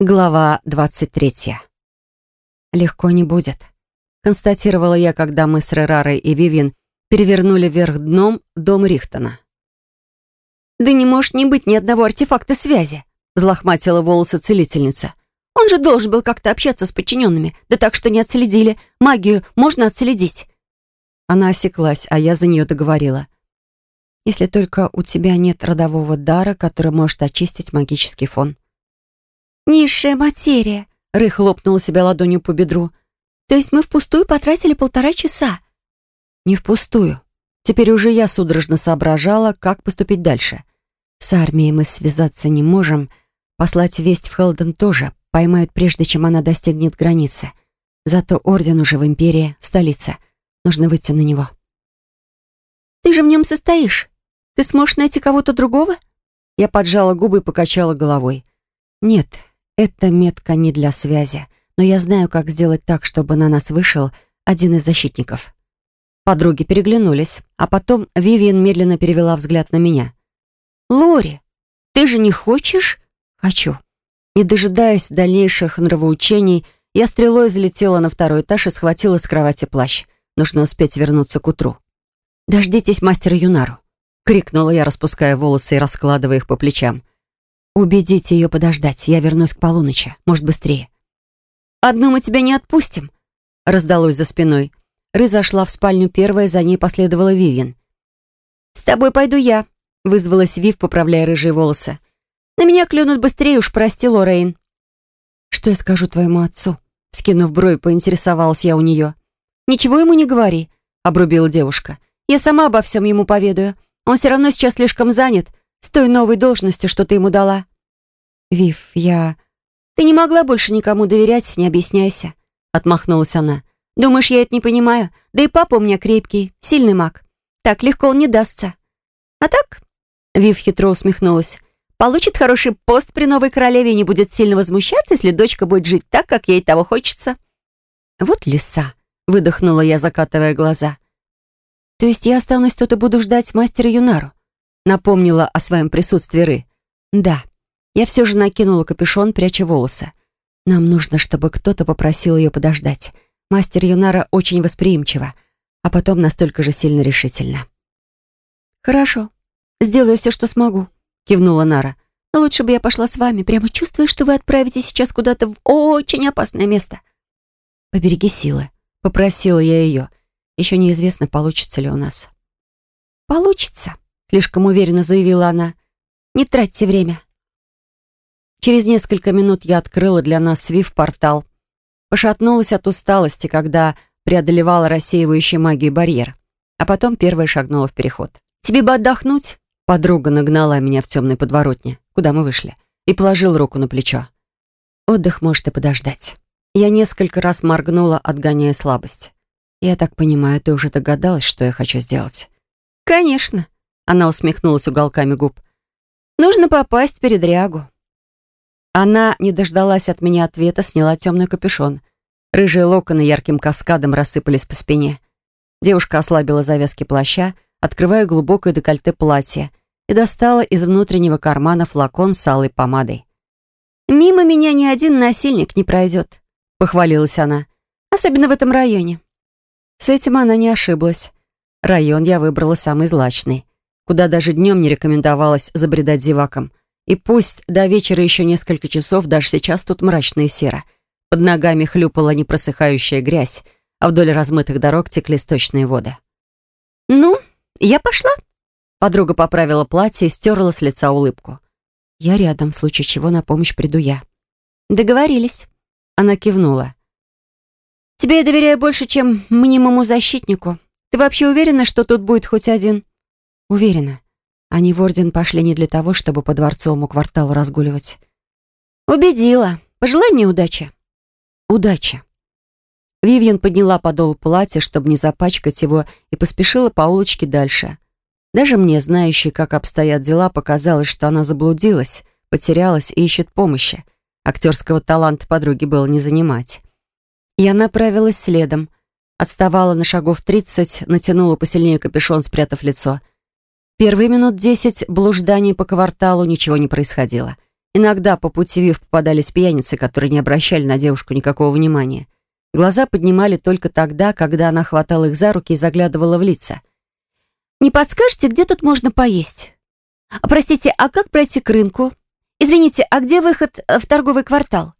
Глава 23. «Легко не будет», — констатировала я, когда мы с Рерарой и Вивин перевернули вверх дном дом Рихтона. «Да не может не быть ни одного артефакта связи», — взлохматила волосы целительница. «Он же должен был как-то общаться с подчиненными, да так что не отследили. Магию можно отследить». Она осеклась, а я за нее договорила. «Если только у тебя нет родового дара, который может очистить магический фон». «Низшая материя», — Ры хлопнула себя ладонью по бедру. «То есть мы впустую потратили полтора часа?» «Не впустую. Теперь уже я судорожно соображала, как поступить дальше. С армией мы связаться не можем. Послать весть в Хелден тоже. Поймают прежде, чем она достигнет границы. Зато Орден уже в Империи, столице. Нужно выйти на него». «Ты же в нем состоишь. Ты сможешь найти кого-то другого?» Я поджала губы и покачала головой. «Нет, эта метка не для связи, но я знаю, как сделать так, чтобы на нас вышел один из защитников. Подруги переглянулись, а потом Вивиан медленно перевела взгляд на меня. «Лори, ты же не хочешь?» «Хочу». Не дожидаясь дальнейших нравоучений, я стрелой взлетела на второй этаж и схватила с кровати плащ. Нужно успеть вернуться к утру. «Дождитесь мастера Юнару!» — крикнула я, распуская волосы и раскладывая их по плечам. «Убедите ее подождать. Я вернусь к полуночи. Может, быстрее». «Одну мы тебя не отпустим», — раздалось за спиной. Ры зашла в спальню первая, за ней последовала Вивин. «С тобой пойду я», — вызвалась Вив, поправляя рыжие волосы. «На меня клюнут быстрее уж, прости, Лоррейн». «Что я скажу твоему отцу?» Скинув брови, поинтересовалась я у нее. «Ничего ему не говори», — обрубила девушка. «Я сама обо всем ему поведаю. Он все равно сейчас слишком занят с той новой должностью, что ты ему дала». «Вив, я...» «Ты не могла больше никому доверять, не объясняйся», — отмахнулась она. «Думаешь, я это не понимаю? Да и папа у меня крепкий, сильный маг. Так легко он не дастся». «А так?» — Вив хитро усмехнулась. «Получит хороший пост при новой королеве и не будет сильно возмущаться, если дочка будет жить так, как ей того хочется». «Вот лиса», — выдохнула я, закатывая глаза. «То есть я останусь тут и буду ждать мастера Юнару?» Напомнила о своем присутствии Ры. «Да». Я все же накинула капюшон, пряча волосы. Нам нужно, чтобы кто-то попросил ее подождать. Мастер Юнара очень восприимчива, а потом настолько же сильно решительно. «Хорошо, сделаю все, что смогу», — кивнула Нара. «Но лучше бы я пошла с вами. Прямо чувствую, что вы отправитесь сейчас куда-то в очень опасное место». «Побереги силы», — попросила я ее. Еще неизвестно, получится ли у нас. «Получится», — слишком уверенно заявила она. «Не тратьте время». Через несколько минут я открыла для нас свиф-портал. Пошатнулась от усталости, когда преодолевала рассеивающий магию барьер. А потом первая шагнула в переход. «Тебе бы отдохнуть?» Подруга нагнала меня в темной подворотне, куда мы вышли, и положил руку на плечо. Отдых может и подождать. Я несколько раз моргнула, отгоняя слабость. Я так понимаю, ты уже догадалась, что я хочу сделать? «Конечно», — она усмехнулась уголками губ. «Нужно попасть в передрягу». Она не дождалась от меня ответа, сняла темный капюшон. Рыжие локоны ярким каскадом рассыпались по спине. Девушка ослабила завязки плаща, открывая глубокое декольте платья, и достала из внутреннего кармана флакон с алой помадой. «Мимо меня ни один насильник не пройдет», — похвалилась она. «Особенно в этом районе». С этим она не ошиблась. Район я выбрала самый злачный, куда даже днем не рекомендовалось забредать зевакам. И пусть до вечера еще несколько часов, даже сейчас тут мрачно и серо. Под ногами хлюпала непросыхающая грязь, а вдоль размытых дорог текли сточные воды. «Ну, я пошла?» Подруга поправила платье и стерла с лица улыбку. «Я рядом, в случае чего на помощь приду я». «Договорились». Она кивнула. «Тебе я доверяю больше, чем мнимому защитнику. Ты вообще уверена, что тут будет хоть один?» «Уверена. Они в Орден пошли не для того, чтобы по дворцовому кварталу разгуливать. «Убедила. Пожелай мне удачи». «Удачи». Вивьен подняла подол платья, чтобы не запачкать его, и поспешила по улочке дальше. Даже мне, знающей, как обстоят дела, показалось, что она заблудилась, потерялась и ищет помощи. Актерского таланта подруги было не занимать. Я направилась следом. Отставала на шагов тридцать, натянула посильнее капюшон, спрятав лицо — Первые минут десять блужданий по кварталу ничего не происходило. Иногда по пути Вив попадались пьяницы, которые не обращали на девушку никакого внимания. Глаза поднимали только тогда, когда она хватала их за руки и заглядывала в лица. «Не подскажете, где тут можно поесть? А, простите, а как пройти к рынку? Извините, а где выход в торговый квартал?»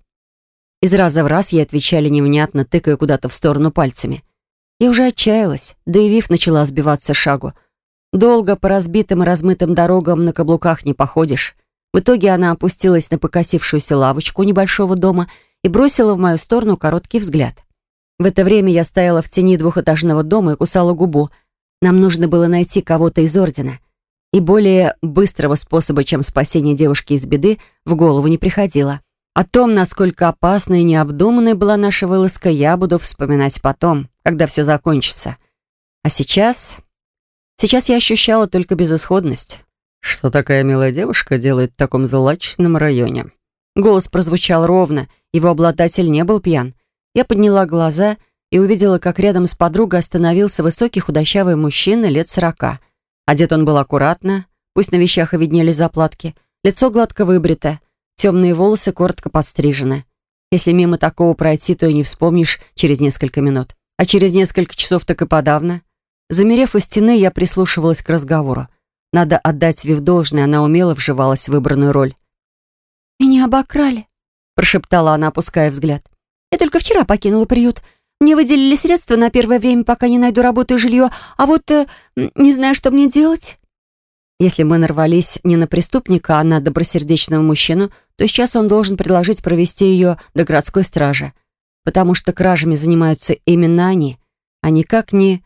Из раза в раз ей отвечали невнятно, тыкая куда-то в сторону пальцами. Я уже отчаялась, да и Вив начала сбиваться шагу. Долго по разбитым и размытым дорогам на каблуках не походишь. В итоге она опустилась на покосившуюся лавочку небольшого дома и бросила в мою сторону короткий взгляд. В это время я стояла в тени двухэтажного дома и кусала губу. Нам нужно было найти кого-то из Ордена. И более быстрого способа, чем спасение девушки из беды, в голову не приходило. О том, насколько опасной и необдуманной была наша вылазка, я буду вспоминать потом, когда все закончится. А сейчас... Сейчас я ощущала только безысходность. «Что такая милая девушка делает в таком злачном районе?» Голос прозвучал ровно, его обладатель не был пьян. Я подняла глаза и увидела, как рядом с подругой остановился высокий худощавый мужчина лет сорока. Одет он был аккуратно, пусть на вещах и виднелись заплатки, лицо гладко выбрито, Темные волосы коротко подстрижены. Если мимо такого пройти, то и не вспомнишь через несколько минут. А через несколько часов так и подавно. Замерев у стены, я прислушивалась к разговору. Надо отдать Вив должное, она умело вживалась в выбранную роль. «Меня обокрали», — прошептала она, опуская взгляд. «Я только вчера покинула приют. Мне выделили средства на первое время, пока не найду работу и жилье, а вот э, не знаю, что мне делать». Если мы нарвались не на преступника, а на добросердечного мужчину, то сейчас он должен предложить провести ее до городской стражи, потому что кражами занимаются именно они, а никак не...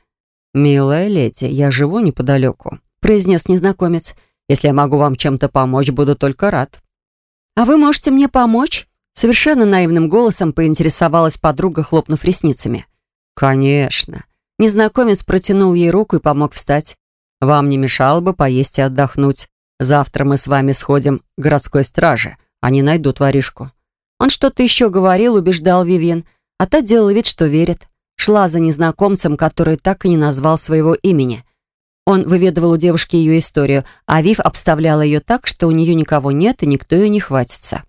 «Милая леди, я живу неподалеку», — произнес незнакомец. «Если я могу вам чем-то помочь, буду только рад». «А вы можете мне помочь?» Совершенно наивным голосом поинтересовалась подруга, хлопнув ресницами. «Конечно». Незнакомец протянул ей руку и помог встать. Вам не мешало бы поесть и отдохнуть. Завтра мы с вами сходим к городской страже. Они найдут воришку». Он что-то еще говорил, убеждал Вивьен, а та делала вид, что верит. Шла за незнакомцем, который так и не назвал своего имени. Он выведывал у девушки ее историю, а Вив обставляла ее так, что у нее никого нет и никто ее не хватится.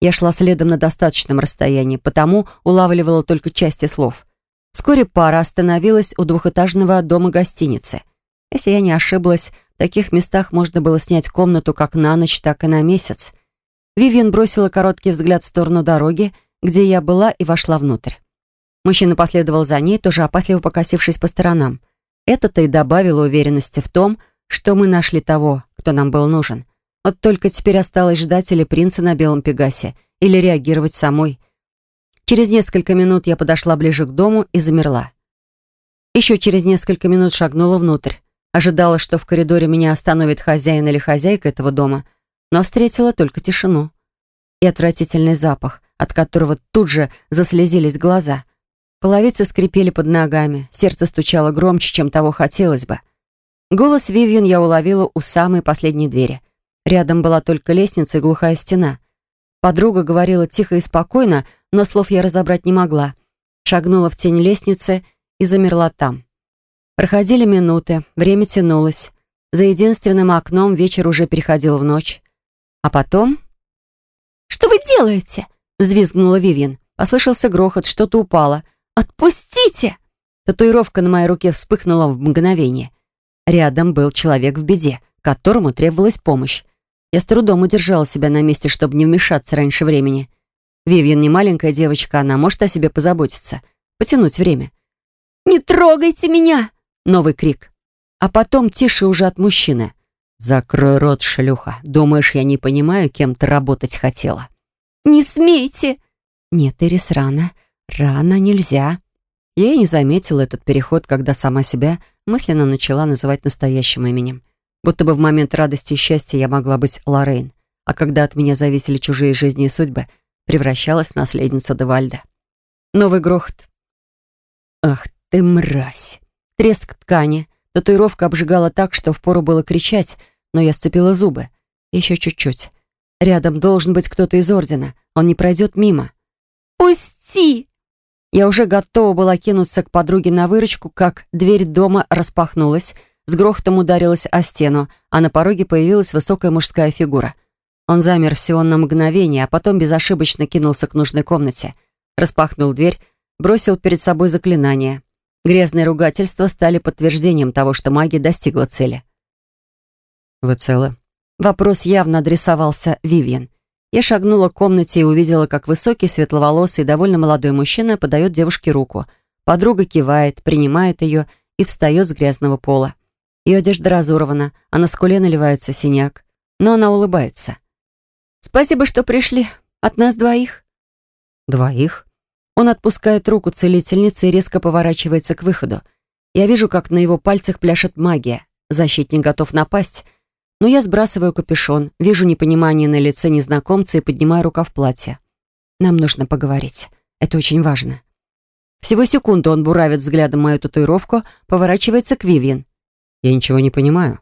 Я шла следом на достаточном расстоянии, потому улавливала только части слов. Вскоре пара остановилась у двухэтажного дома гостиницы — если я не ошиблась, в таких местах можно было снять комнату как на ночь, так и на месяц. Вивиан бросила короткий взгляд в сторону дороги, где я была, и вошла внутрь. Мужчина последовал за ней, тоже опасливо покосившись по сторонам. Это-то и добавило уверенности в том, что мы нашли того, кто нам был нужен. Вот только теперь осталось ждать или принца на белом пегасе, или реагировать самой. Через несколько минут я подошла ближе к дому и замерла. Еще через несколько минут шагнула внутрь. Ожидала, что в коридоре меня остановит хозяин или хозяйка этого дома, но встретила только тишину и отвратительный запах, от которого тут же заслезились глаза. Половицы скрипели под ногами, сердце стучало громче, чем того хотелось бы. Голос Вивьен я уловила у самой последней двери. Рядом была только лестница и глухая стена. Подруга говорила тихо и спокойно, но слов я разобрать не могла. Шагнула в тень лестницы и замерла там. Проходили минуты, время тянулось. За единственным окном вечер уже переходил в ночь. А потом... «Что вы делаете?» — взвизгнула Вивьен. Послышался грохот, что-то упало. «Отпустите!» Татуировка на моей руке вспыхнула в мгновение. Рядом был человек в беде, которому требовалась помощь. Я с трудом удержала себя на месте, чтобы не вмешаться раньше времени. Вивьен не маленькая девочка, она может о себе позаботиться. Потянуть время. «Не трогайте меня!» Новый крик. А потом тише уже от мужчины. «Закрой рот, шлюха. Думаешь, я не понимаю, кем ты работать хотела?» «Не смейте!» «Нет, Ирис, рано. Рано нельзя». Я и не заметила этот переход, когда сама себя мысленно начала называть настоящим именем. Будто бы в момент радости и счастья я могла быть Лоррейн, а когда от меня зависели чужие жизни и судьбы, превращалась в наследницу Девальда. Новый грохот. «Ах ты мразь!» Треск ткани. Татуировка обжигала так, что впору было кричать, но я сцепила зубы. Еще чуть-чуть. Рядом должен быть кто-то из Ордена. Он не пройдет мимо. «Пусти!» Я уже готова была кинуться к подруге на выручку, как дверь дома распахнулась, с грохотом ударилась о стену, а на пороге появилась высокая мужская фигура. Он замер всего на мгновение, а потом безошибочно кинулся к нужной комнате. Распахнул дверь, бросил перед собой заклинание. Грязные ругательства стали подтверждением того, что магия достигла цели. «Вы целы?» Вопрос явно адресовался Вивьен. Я шагнула к комнате и увидела, как высокий, светловолосый и довольно молодой мужчина подает девушке руку. Подруга кивает, принимает ее и встает с грязного пола. Ее одежда разорвана, а на скуле наливается синяк. Но она улыбается. «Спасибо, что пришли. От нас двоих». «Двоих?» Он отпускает руку целительницы и резко поворачивается к выходу. Я вижу, как на его пальцах пляшет магия. Защитник готов напасть. Но я сбрасываю капюшон, вижу непонимание на лице незнакомца и поднимаю рука в платье. Нам нужно поговорить. Это очень важно. Всего секунду он буравит взглядом мою татуировку, поворачивается к Вивьен. Я ничего не понимаю.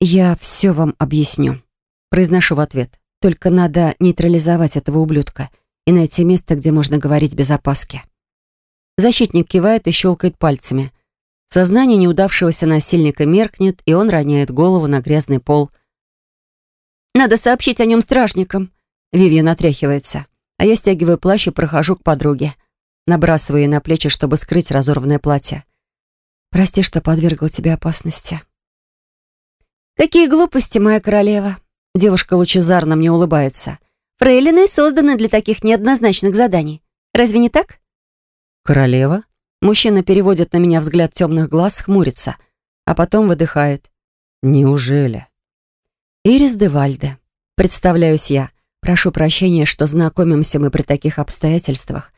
«Я все вам объясню», — произношу в ответ. «Только надо нейтрализовать этого ублюдка и найти место, где можно говорить без опаски». Защитник кивает и щелкает пальцами. Сознание неудавшегося насильника меркнет, и он роняет голову на грязный пол. «Надо сообщить о нем стражникам», — Вивьен отряхивается. А я стягиваю плащ и прохожу к подруге. Набрасываю ей на плечи, чтобы скрыть разорванное платье. «Прости, что подвергла тебе опасности». «Какие глупости, моя королева!» Девушка лучезарно мне улыбается. «Фрейлины созданы для таких неоднозначных заданий. Разве не так?» «Королева?» Мужчина переводит на меня взгляд темных глаз, хмурится, а потом выдыхает. «Неужели?» «Ирис де Вальде. Представляюсь я. Прошу прощения, что знакомимся мы при таких обстоятельствах.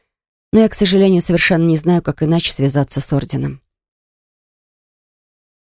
Но я, к сожалению, совершенно не знаю, как иначе связаться с Орденом».